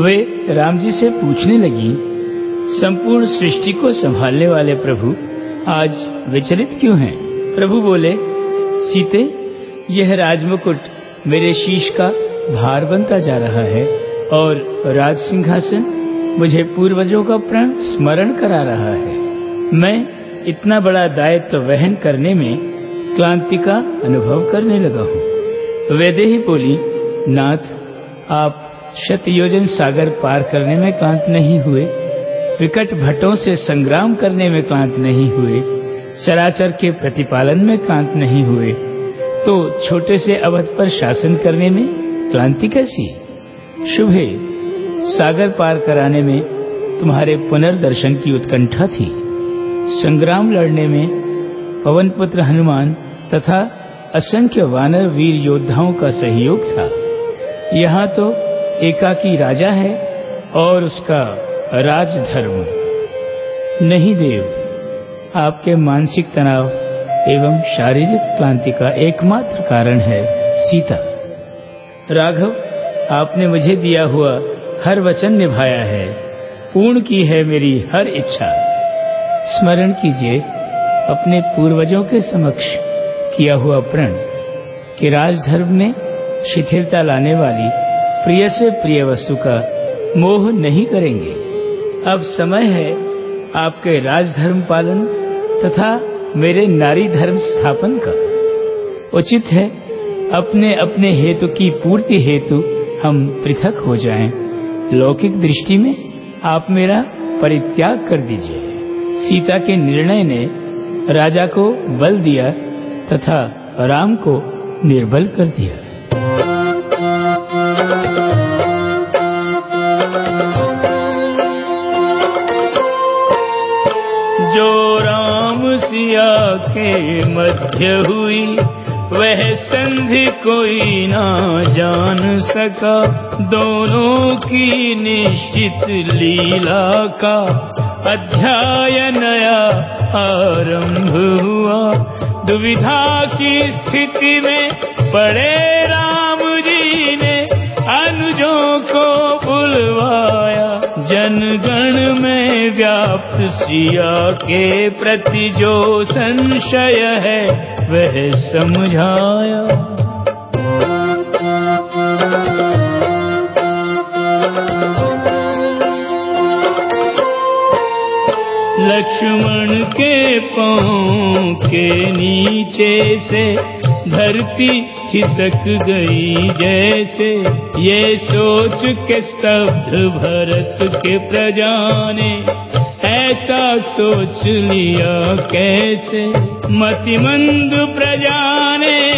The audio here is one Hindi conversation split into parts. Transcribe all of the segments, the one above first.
वे राम जी से पूछने लगी, संपूर्ण सृष्टि को संभालने वाले प्रभु आज विचलित क्यों हैं? प्रभु बोले, सीते, यह राजमुकुट मेरे शीश का भार बनता जा रहा है और राज सिंहासन मुझे पूर्वजों का प्रण स्मरण करा रहा है। मैं इतना बड़ा दायित्व तो वहन करने में क्लांति का अनुभव करने लगा हूँ। वैदेही बोली, नाथ, आप शतयोजन सागर पार करने में क्लांत नहीं हुए। विकट भट्टों से संग्राम करने में क्लांत नहीं हुए। चराचर के प्रतिपालन में क्लांत नहीं हुए। तो छोटे से अवध पर शासन करने में क्लांति कैसी? शुभे, सागर पार कराने में तुम्हारे पुनर्दर्शन की उत्कंठा थी। संग्राम लड़ने में पवन पुत्र हनुमान तथा असंख्य वानर वीर योद्धाओं का सहयोग था। यहाँ तो एकाकी राजा है और उसका राजधर्म। नहीं देव, आपके मानसिक तनाव एवं शारीरिक क्लांति का एकमात्र कारण है सीता। राघव, आपने मुझे दिया हुआ हर वचन निभाया है। पूर्ण की है मेरी हर इच्छा। स्मरण कीजिए, अपने पूर्वजों के समक्ष किया हुआ प्रण कि राजधर्म में शिथिलता लाने वाली प्रिय से प्रिय वस्तु का मोह नहीं करेंगे। अब समय है आपके राजधर्म पालन तथा मेरे नारी धर्म स्थापन का। उचित है अपने अपने हेतु की पूर्ति हेतु हम पृथक हो जाएँ। लौकिक दृष्टि में आप मेरा परित्याग कर दीजिए। सीता के निर्णय ने राजा को बल दिया तथा राम को निर्बल कर दिया। के मध्य हुई, वह संधि कोई ना जान सका। दोनों की निश्चित लीला का अध्याय नया आरंभ हुआ। दुविधा की स्थिति में पड़े राम जी ने अनुजों को बुलवाया। जनगण में व्याप्त सिया के प्रति जो संशय है, वह समझाया। लक्ष्मण के पाँव के नीचे से धरती खिसक गई जैसे ये सोच के स्तब्ध भरत के प्रजा ने। ऐसा सोच लिया कैसे? मतिमंद प्रजा ने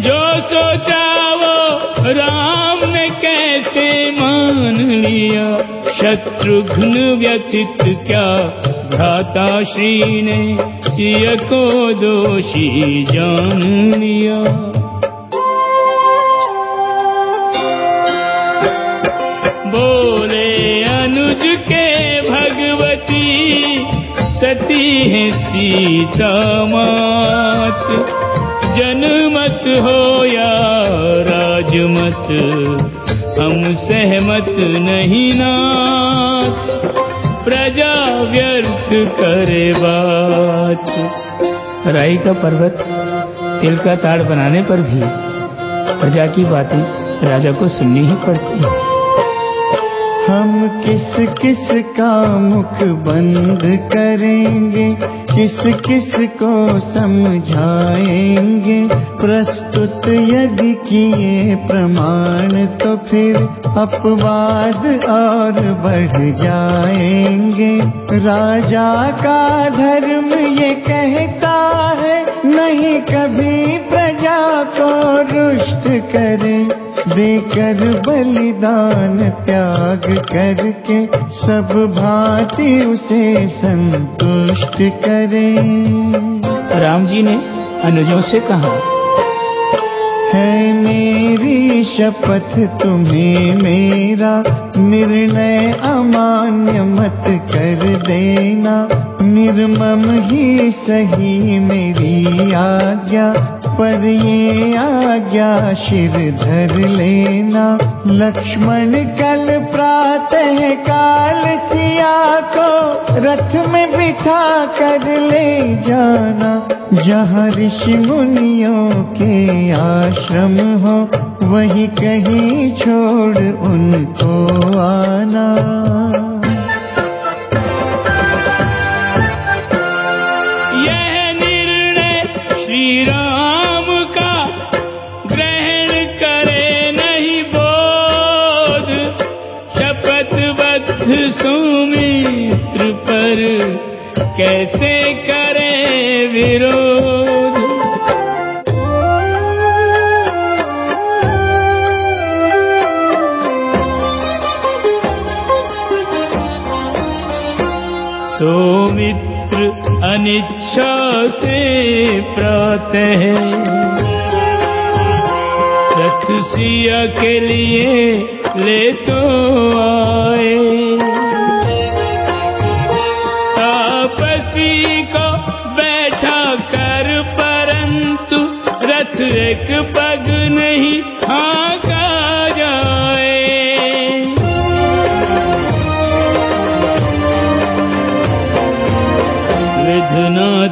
जो सोचा वो राम ने कैसे मान लिया? शत्रुघ्न व्यथित क्या भ्राता श्री ने? सिय को दोषी जान लिया। सती है सीता मात, जनमत हो या राजमत, हम सहमत नहीं नाथ प्रजा व्यर्थ करे बात। राई का पर्वत तिल का ताड़ बनाने पर भी प्रजा की बातें राजा को सुननी ही पड़ती है। हम किस किस का मुख बंद करेंगे? किस किस को समझाएँगे? प्रस्तुत यदि किए प्रमाण तो फिर अपवाद और बढ़ जाएँगे। राजा का धर्म ये कहता है, नहीं कभी प्रजा को रुष्ट करे। देकर बलिदान त्याग करके सब भांति उसे संतुष्ट करें। राम जी ने अनुजों से कहा है मेरी शपथ तुम्हें मेरा निर्णय अमान्य मत कर देना। निर्मम ही सही मेरी आज्ञा, पर ये आज्ञा शिर धर लेना। लक्ष्मण कल प्रातः काल सिया को रथ में बिठा कर ले जाना। जहाँ ऋषि मुनियों के आश्रम हो, वही कहीं छोड़ उनको आना। कैसे करें विरोध? सौमित्र अनिच्छा से प्रातः रथ सिया के लिए ले तो आए।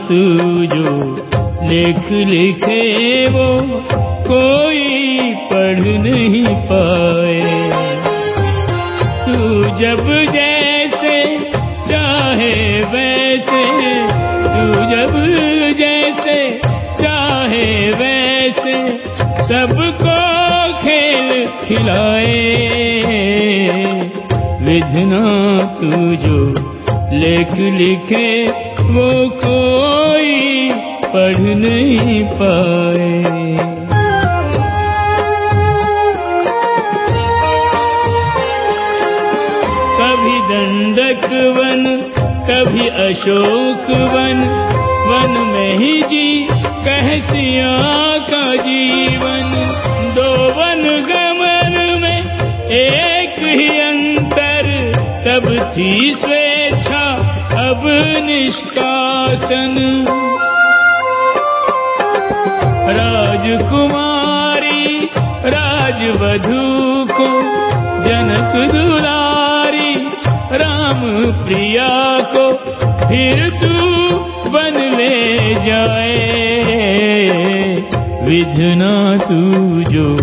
तू जो लेख लिखे वो कोई पढ़ नहीं पाए। तू जब जैसे चाहे वैसे, तू जब जैसे चाहे वैसे सबको खेल खिलाए। विधना तू जो लेख लिखे वो कोई पढ़ नहीं पाए। कभी दंडक वन कभी अशोक वन वन में ही जी कह सिया का जीवन। दो वन गमन में एक ही अंतर, तब थी अब निष्कासन। राजकुमारी, राजवधू को जनक दुलारी, राम प्रिया को फिर तू बन ले जाए। विधना तू जो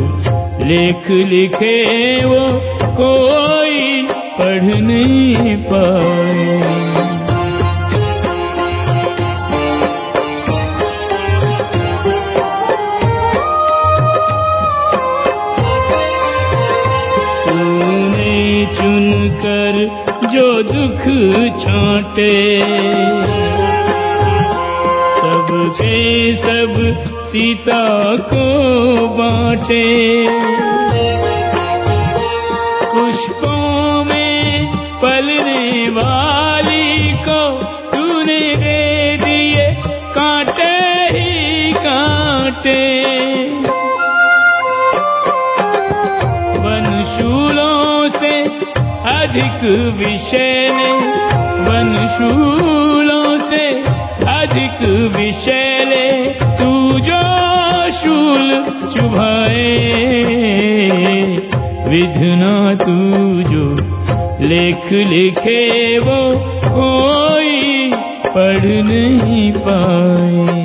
लेख लिखे वो कोई पढ़ नहीं सब सीता को बांटे। पुष्पों में पलने वाली को तूने दे दिए, कांटे ही कांटे। वनशूलों से अधिक विषय ने वनशूलों से अधिक विषय ले शूल चुभाए। विधना तू जो लेख लिखे वो कोई पढ़ नहीं पाए।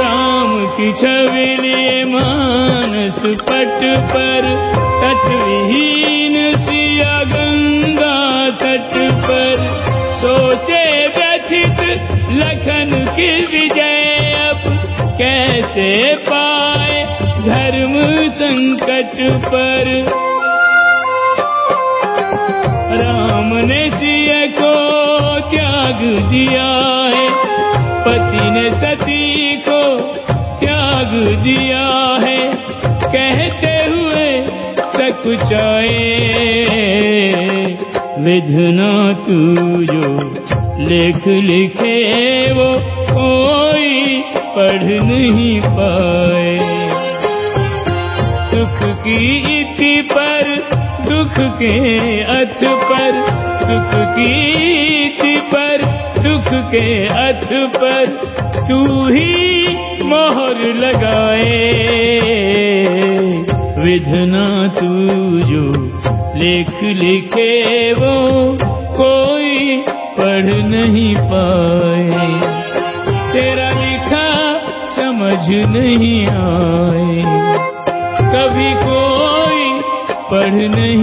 राम की छवि मानस पट पर तटविहीन सोचे व्यथित लखन की विजय अब कैसे पाए धर्म संकट पर? राम ने सिया को त्याग दिया है, पति ने सती को त्याग दिया है। कहते हुए सकुचाए। विधना तू जो लेख लिखे वो कोई पढ़ नहीं पाए। सुख की इति पर, दुख के अथ पर, सुख कीर्ति पर, दुख के अथ पर, तू ही मोहर लगाए। विधना तू जो लेख लिखे वो कोई पढ़ नहीं पाए। तेरा लिखा समझ नहीं आए। कभी कोई पढ़ नहीं